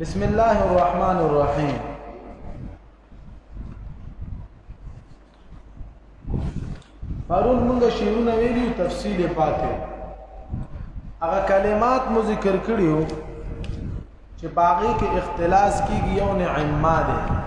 بسم الله الرحمن الرحیم پرون موږ شیرونه ویلو تفصیل پاتې هغه کلمات مو ذکر کړیو چې باغی کې اختلاس کیږي یو نعمه ده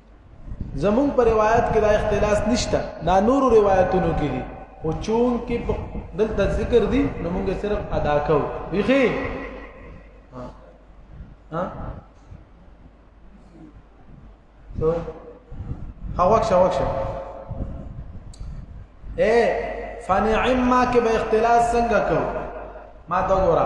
زمون په روایت کې دا اختلاس نشته دا نورو روایتونو کې دي او چون کې دلته ذکر دي نو موږ صرف ادا کوو ویخي ها ها سو ها وښه وښه اے فنعم ما کې به اختلاس څنګه کوو ما ته وګوره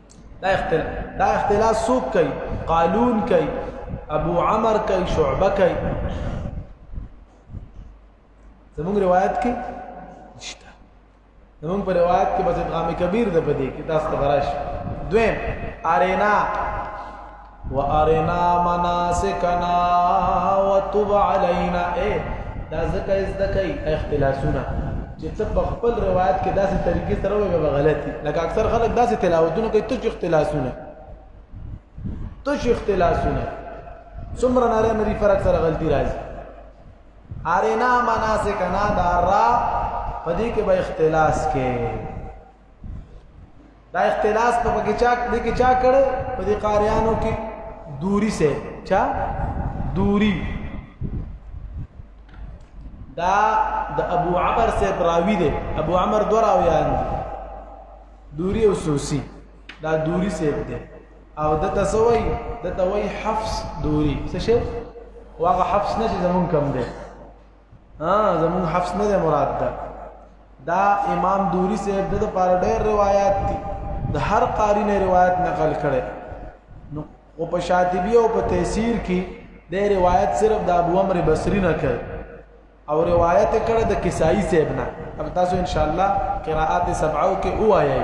دا اختلاف دا اختلاف سوق کوي قالون کوي ابو عمر کوي شعبه کوي زموږ روایت کې نشته زموږ په روایت کې بس ادغام کبیر د پدې کې تاسو ته راش دویم ارینا وارنا مناسکنا وتب علينا اے دا زکه از دکای اختلاسونه چې څه په خپل روایت کې داسې طریقې سره وي به غلطي لکه اکثر خلک داسې تلاوتونه کوي تش اختلاسونه تش اختلاسونه څومره ناره نری فرق سره غلطي راځي ارنا مناسکنا دا را پدې کې به اختلاس کې دا اختلاس په کې چا دې کې چا کړ په دې قاریانو کې دوری سه چا دوری دا د ابو عمر سے براوی دی ابو عمر دو راویان دی دوری او سوسی دا دوری سے دی او د تسوی د توي حفص دوری څه شي واغه حفص نه چې زمون کم دی ها زمون حفظ نه مراد ده دا امام دوری سے د لپاره ډېر روایت دي د هر قاری نه روایت نقل کړي نو او په شاطبی او په تفسیر کې د روایت صرف د ابو عمرو بصری نه کړي او روایت کړه د کسائی صاحب نه اب تاسو ان شاء الله قراءات سبعو کې وایا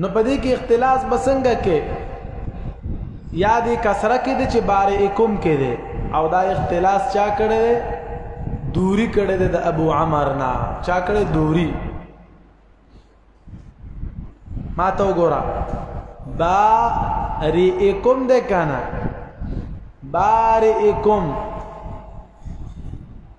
نو په دې کې اختلاس بسنګ کې یا دې کسره کې د چې بار اکم کې دې او دا اختلاس چا کړي دوری کړي د ابو عمر نه چا کړي دوری ما ته وګوره با ری اکم دې کنه بار اکم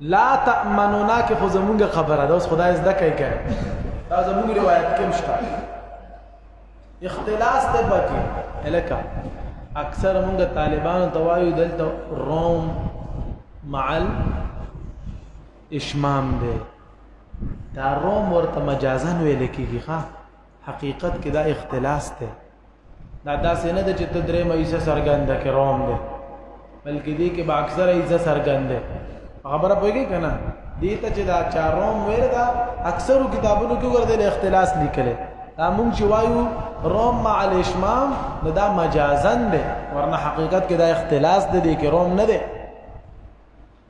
لا تأمنونا کې خو زمونږ خبره ده اوس خدای زده کوي که دا زمونږ روایت کې مشته اختلاس ته پکې الکه اکثر مونږ طالبان ته وایو دلته روم معل اشمام دی دا روم ورته مجازن ویل کېږي ښا حقیقت کې دا اختلاس ته دا داسې نه ده چې ته درې مېسه سرګند کې روم ده بلکې دې کې به اکثر ایزه سرګند ده خبره پوهیږي کنه دې ته چې دا چاروم ویل دا اکثرو کتابونو کې ورته اختلاس لیکل دا مونږ چې وایو روم مع الاشمام نو دا مجازن ده ورنه حقیقت کې دا اختلاس ده دې کې روم نه ده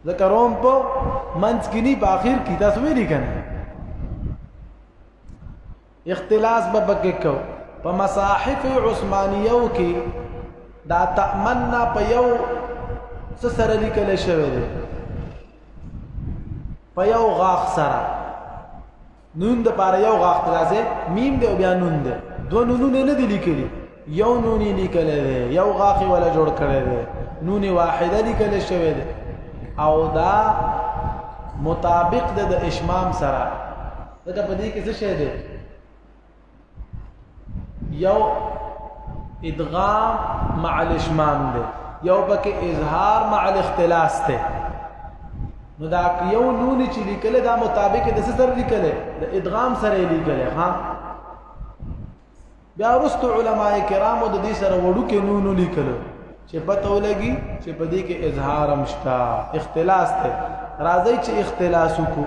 ځکه روم په منځ کې نه په اخر کې تاسو ویلي کنه اختلاس به پکې کو په مصاحف عثمانیو کې دا تمنا په یو څه سره لیکل شوی دی په یو غاخ سره نون د پاره یو غاښ راځي میم دی او بیا نون دی دوه نونونه نه دي لیکلي یو نونی لیکل دی یو غاښ ولا جوړ کړی دی نونی واحده لیکل شوی دی او دا مطابق د اشمام سره دا په دې کې څه شی دی یو ادغام مع الاشمام دی یو پکې اظهار مع الاختلاس دی نو دا یو نون چې لیکل دا مطابق د څه سره لیکل د ادغام سره لیکل ها بیا رست علماء کرامو د دې سره وړو کې نون لیکل چې پته ولګي چې په دې کې اظهار مشتا اختلاس ته راځي چې اختلاس وکړو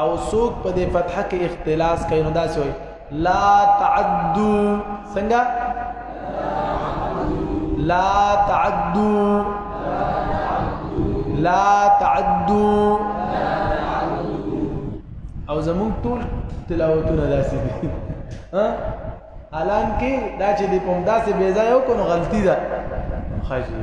او سوق په دې فتح کې اختلاس کوي نو دا سوي لا تعدو څنګه لا تعدو لا تعدو او زمون ټول تلاوتونه داسې دي ها الان کې دا چې د کوم داسې بيځایو کو نو غلطي ده خاجي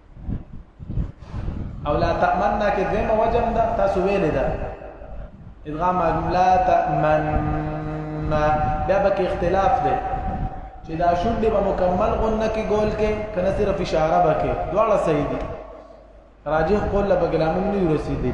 او لا تأمننا کې دیمه وجم ده تاسو ویلې ده ادغام لا تأمننا بیا به کې اختلاف ده چې دا شونډې به مکمل غنه کې ګول کې کنه صرف اشاره به کې دواړه صحیح دي راجح قول لبګلامون نه رسیدلی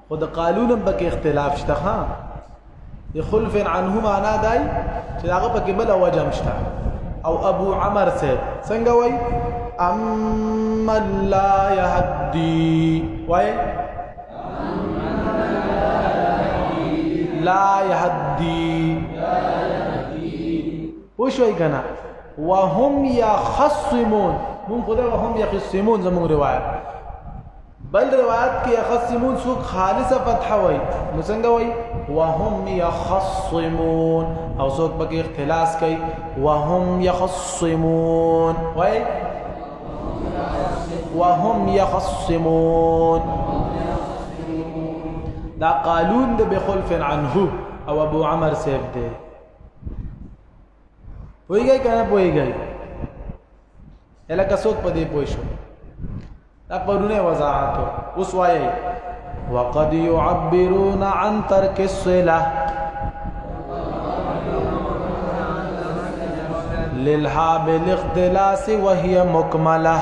خو د قالون هم پکې اختلاف شته ها خلف عنه معنا دای چې هغه پکې بل وجه مشته او ابو عمر سے څنګه وای اما لا يهدي وای لا يهدي وشوي کنه وهم يخصمون مون خدای وهم يخصمون زموږ روایت بل روایت کې يخصمون سوق خالصه فتح وای نو څنګه وای وهم يخصمون او سوق پکې اختلاس کوي وهم يخصمون وای وهم يخصمون دا قالون د بخلف عنه او ابو عمر سیف دی پویږي کنه پویږي الکه سوق پدې پوي شو دا پرونه وضاحت اوس وایي وقد يعبرون عن ترك الصله للها بالاختلاس وهي مكمله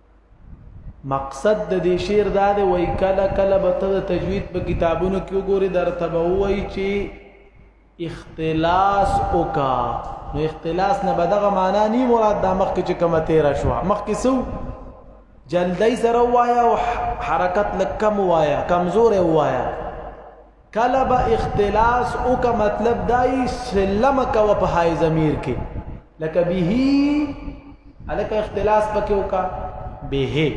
مقصد د دې شعر دا دی وای کله کله به ته د تجوید په کتابونو کې وګوري درته به وای چې اختلاس وکا نو اختلاس نه بدغه معنا ني مراد د مخ کې چې کومه تیر شو مخ کې سو جلدی سره وایا او حرکت لکم وایا کمزور وایا کله به اختلاس او کا مطلب دای سلم کوه په های ضمیر کې لکه به الک اختلاس پکې وکا به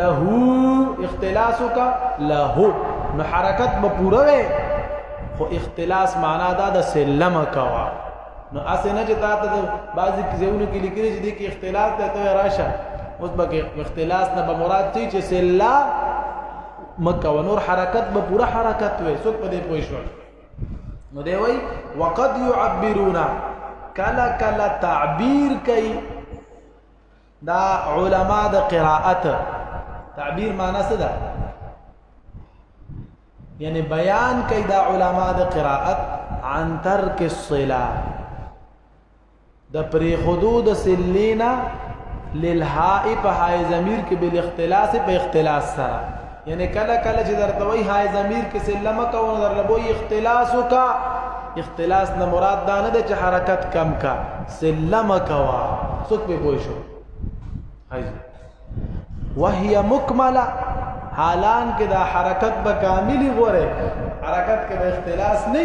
له اختلاس کا له نو حرکت به پوره وي خو اختلاس معنا دا د سلم کوا نو اسنه چې تا ته بعضی کیسهونه کې لیکل چې د کې اختلاس ته راشه اوس به اختلاس نه به مراد چې سلا مکه و نور حرکت به پورا حرکت وي څوک په دې پوه شو نو دی وای وقد يعبرون کلا کلا تعبیر کوي دا علما د قراءت تعبیر معنی څه ده یعنی بیان کوي دا علما د قراءت عن ترک الصلاه د پریخودو د سلینا للهای په های ضمیر کې بل اختلاس په اختلاس سره یعنی کله کله چې درته وای های ضمیر کې سلمه کو نو در لبوي اختلاس کا اختلاس نه مراد دا نه چې حرکت کم کا سلمه کوا څوک به پوه شو هاي وهي مکمله حالان کې دا حرکت به کاملی غوره حرکت کې به اختلاس نه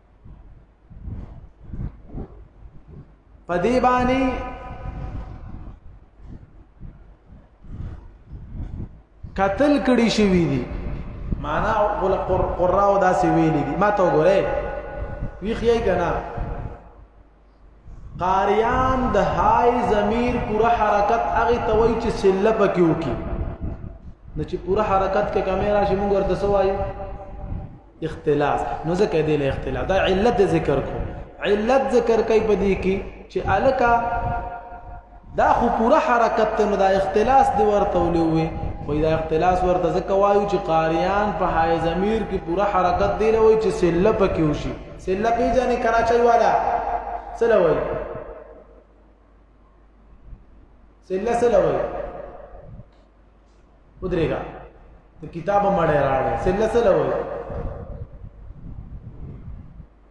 په دې باندې قتل کړي شوی دي معنا قل قراو داسې ویلي دي ما ته وګوره ویخی کنه قاریان د های ضمیر پوره حرکت هغه توي چې سله پکې وکي نو چې پوره حرکت کې کیمرا شي موږ ورته سوای اختلاس نو ځکه دې له اختلاس دا علت ذکر کو علت ذکر کوي په دې کې چې الکا دا خو پوره حرکت ته نو دا اختلاس دی ورته ولوي خو دا اختلاس ورته ځکه وایو چې قاریان په حای ضمیر کې پوره حرکت دی لوي چې سله پکې وشي سله پیژنې کراچۍ والا سله وایي سله سله وایي ودرېګا ته کتاب مړې راړې سله سله وایي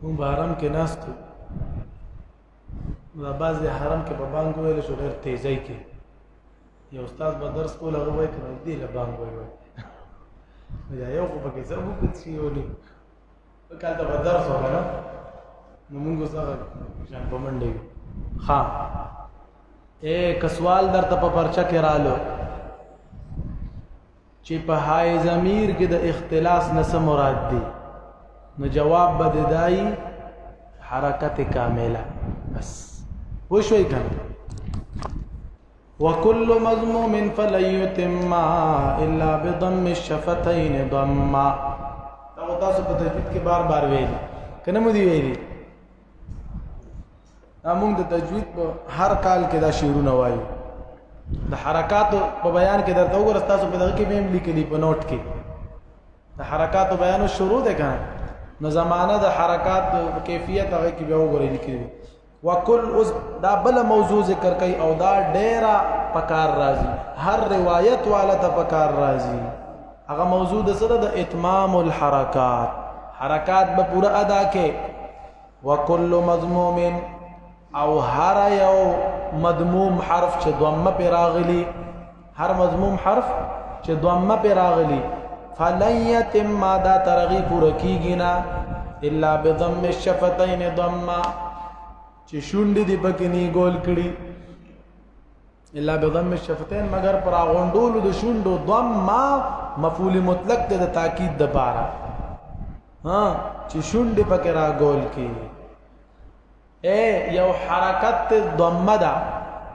مونږ به حرم کې ناستو نو بعض د حرم کې په بانګ ویل شو ډېر تیزی کې یو استاد به درس کول هغه وایي کنه دې له بانګ وایي وایي یو خو پکې څه وکړي کال ته بدر سو کنه نو موږ سره شان په منډه ها اے کسوال در ته په پرچا کې رالو چې په های ضمیر کې د اختلاس نه څه مراد دی نو جواب به دای حرکت کامله بس وشوي کنه وكل مضموم فلن يتم الا بضم الشفتين ضما دا تاسو په تجوید کې بار بار ویل کنه مو دی ویلي موږ د تجوید په هر کال کې دا شعرونه وایو د حرکات په بیان کې درته وګور تاسو په دغه کې به هم لیکلي په نوٹ کې د حرکات بیان شروع ده کنه نو زمانه د حرکات کیفیت هغه کې به وګورئ لیکلي وکل اوس دا بل موضوع ذکر کوي او دا ډیره پکار راځي هر روایت والا ته پکار راځي هغه موضوع د سره د اتمام الحرکات حرکات به پورا ادا کې وکل مضموم او هر یو مضموم حرف چې ضمه پر راغلی هر مضموم حرف چې ضمه پر راغلی فلن يتم ما دا ترغي پوره کیږي نه الا بضم الشفتين ضمه چې شونډې دې پکې نه ګول کړي الا بضم الشفتين مگر پر غونډولو د شونډو ضمه مفعول مطلق د تاکید د بارا ها چې شونډې پکې را ګول کړي اے یو حرکت ته ضمه ده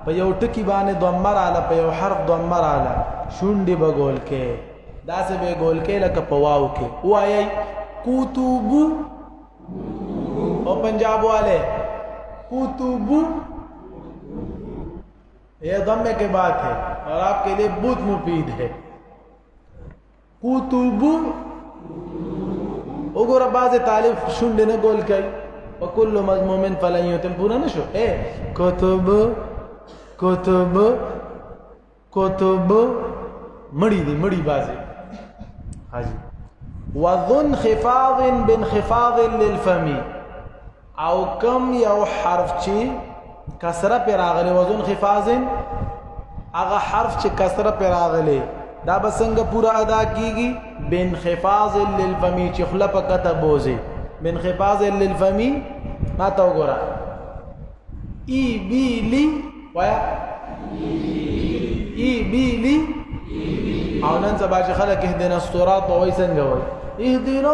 په یو ټکی باندې ضمه رااله په یو حرف ضمه رااله شونډې به ګول کې داسې به ګول کې لکه په واو کې وایي کتب او پنجاب والے کتب یہ ضمے کے بات ہے اور آپ کے لیے بہت مفید ہے قطب وګوره بعض طالب شونډې نه ګول کوي وکل مضموم فلن یتم پورا نشو اے کتب کتب کتب مړی دی مړی بازي حاجی وذن خفاض بانخفاض للفم او کم یو حرف چې کسره پر راغلی وزن خفاظن هغه حرف چې کسره پر راغلی دا به څنګه پورا ادا کیږي بنخفاظ للفمی چې خله په کته بوزي بنخفاظ للفمی ما تا وګوره ای بی لی وایا ای بی لی او نن سبا چې خلک اهدنا الصراط وای څنګه وای اهدنا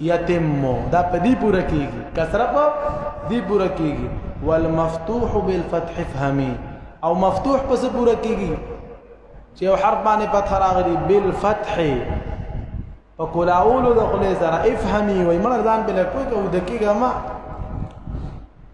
يتم دا په دې پوره کېږي کسره په دې پوره کېږي والمفتوح بالفتح افهمي او مفتوح په څه پوره کېږي چې یو حرف باندې فتح راغلي بالفتح په کولاولو د خلې سره افهمي وای مړ ځان بل کوی کو د کېږه ما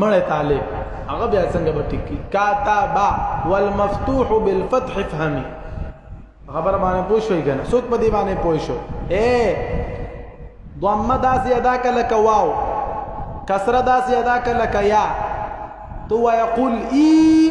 مړ طالب هغه بیا څنګه به ټکی کاتبا والمفتوح بالفتح فهمي خبر باندې پوه شوې کنه څوک په دې باندې پوه شو اے ضمه دا زیاده کله کواو کسره دا زیاده کله کیا تو ويقول ای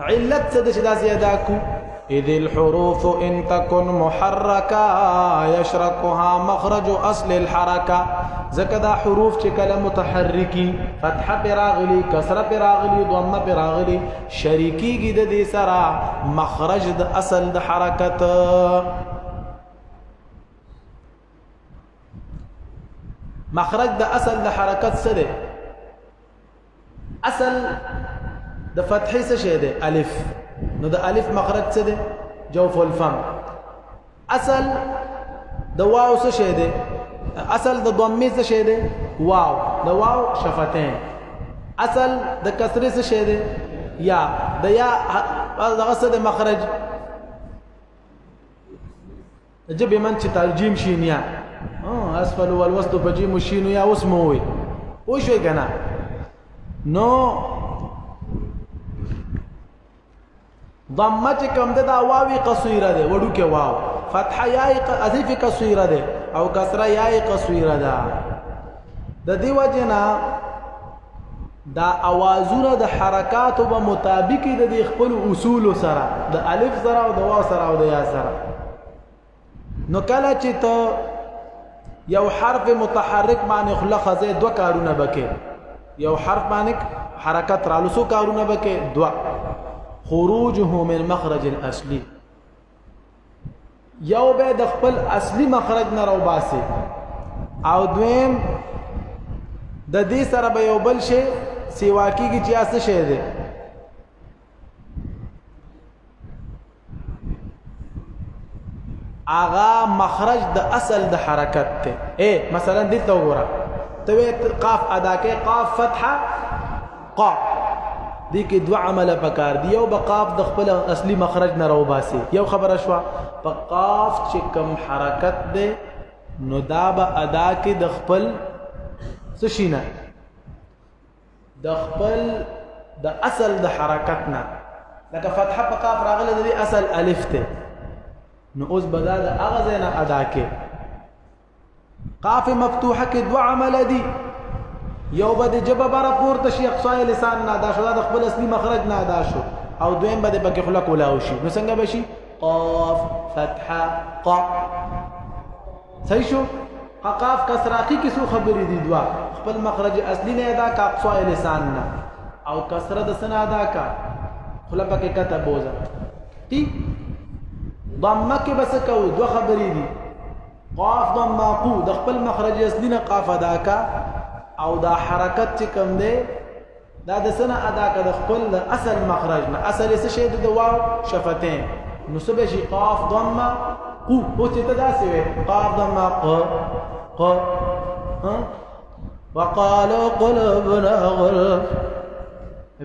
علت څه د چې داسې ادا کو اذ الحروف ان تكن محركه يشركها مخرج اصل الحركه ځکه دا حروف چې کله متحرکی فتحه پر راغلی کسره پر راغلی ضمه پر راغلی شریکیږي د دې سره مخرج د اصل د حرکت مخرج د اصل د حرکت سره اصل د فتحې څه شی دی الف نو د الف مخرج څه دی جوف الفم اصل د واو څه شی دی اصل د ضمه څه شی دی واو د واو شفتين اصل د کسرې څه شی دی یا د یا دغه څه د مخرج جب من چې ترجیم شین یا اسفل والوسط په جیم شین یا اوس مو وي او شوي کنه نو ضمه چې کوم ده دا واوی قصیره ده وړو کې واو فتح یای اضیف قصیره ده او کسره یای قصیره ده د دیو جنا دا اوازونه د حرکاتو په مطابق د دې خپل اصول سره د الف سره او د واو سره او د یا سره نو کله چې ته یو حرف متحرک باندې خله خزه دوه کارونه بکې یو حرف باندې حرکت رالو سو کارونه بکې دوه خروجه من مخرج الاصلي یو به د خپل اصلي مخرج نه راو باسي او دویم د دې سره به یو بل شي سیوا کیږي چې اسه شي دی اغا مخرج د اصل د حرکت ته اے مثلا دلته وګوره ته قاف ادا کې قاف فتحه قا دې کې دوه عمله پکار دی یو بقاف د خپل اصلي مخرج نه راو باسي یو خبره شو په قاف چې کم حرکت دی نو دا به ادا کې د خپل څه شینه د خپل د اصل د حرکت نه لکه فتحه په قاف راغله د اصل الف ته نو اوس بدا د اغه زینا ادا کې قاف مفتوحه کې دوه عمل دي یو به د جبه بره پورته شي اقصای لسان نه ادا شو دا د خپل اصلي مخرج نه ادا شو او دویم به د پکې خله کولاو شي نو څنګه به شي قاف فتحه ق صحیح شو قاف کسراقی کې څو خبرې دي دوا خپل مخرج اصلي نه ادا کا اقصای لسان نه او کسره د سنا ادا کا خله پکې کته بوزه تی ضمه کې بس کو دوه خبرې دي قاف د ماقو د خپل مخرج اصلي نه قاف ادا کا او دا حرکت چې کوم دی دا د سنه ادا کا د خپل د اصل مخرج نه اصل څه شی د واو شفتین نو سبه شي قاف ضمه قو او چې تدا سی وي قاف ضمه ق ق وقالو قلوبنا غلف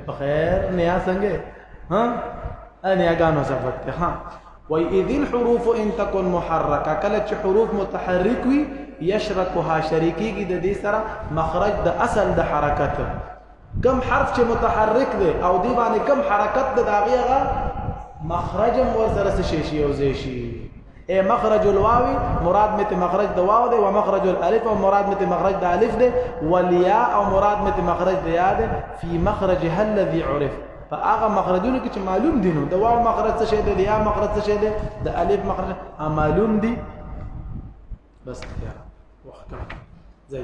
په خیر نیا څنګه ها انیا غانو سبق ته ها وای اذ الحروف ان تكن محرکه کله چې حروف متحرک وي یشرکها شریکیږي د دې سره مخرج د اصل د حرکت کم حرف چې متحرک دی او دی باندې کم حرکت د داغه هغه مخرج ور سره شي شي او زی شي اے مخرج الواو مراد مت مخرج د واو دی او مخرج الالف او مراد مت مخرج د الف دی والیا او مراد مت مخرج د یا دی فی مخرجها الذي عرف په هغه مخرجونو کې چې معلوم دي نو د واو مخرج څه شی دی د یا مخرج څه شی دی د الف مخرج معلوم دي بس بیا وخت ځای